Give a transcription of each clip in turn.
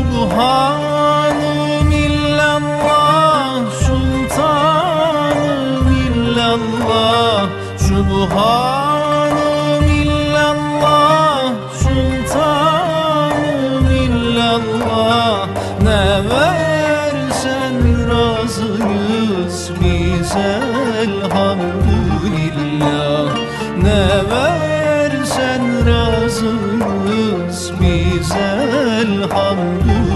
Subhanım illallah Sultanım illallah. Subhanım illallah Sultanım illallah. Ne versen razıyız biz elhamdülillah. Ne versen razıyız biz elhamdülillah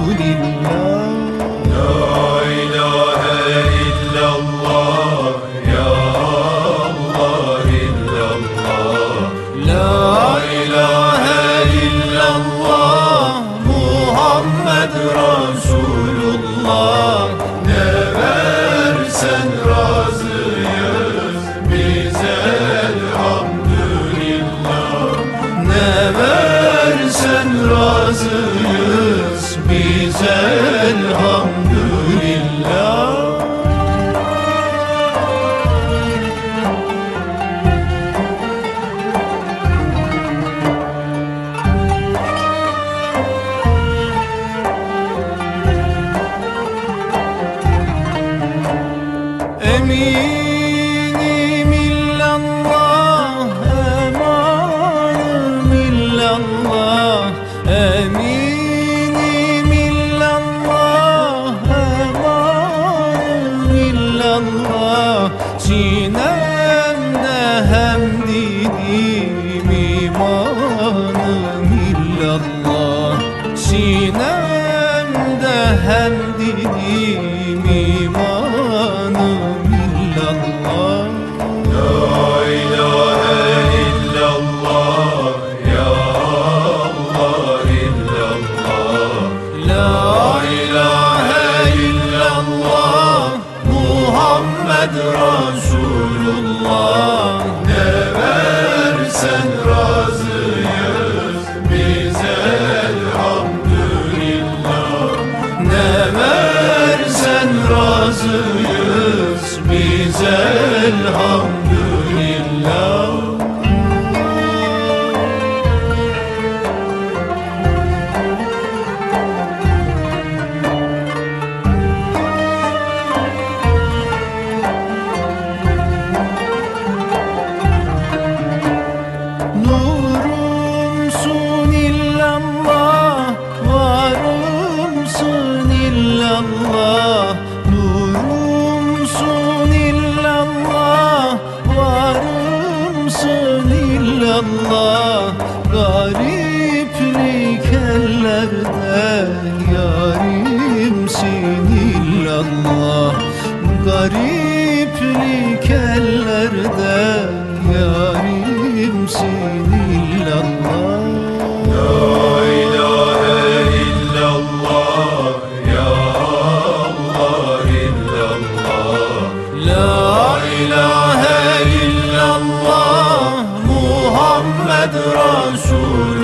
hem dinim imanım illallah. La ilahe illallah Ya Allah illallah. La ilahe illallah Muhammed Resulullah razıyız biz elhamdülillah Gariplik ellerde Yarimsin illallah La ilahe illallah Ya Allah illallah. La ilahe illallah Muhammed Resulullah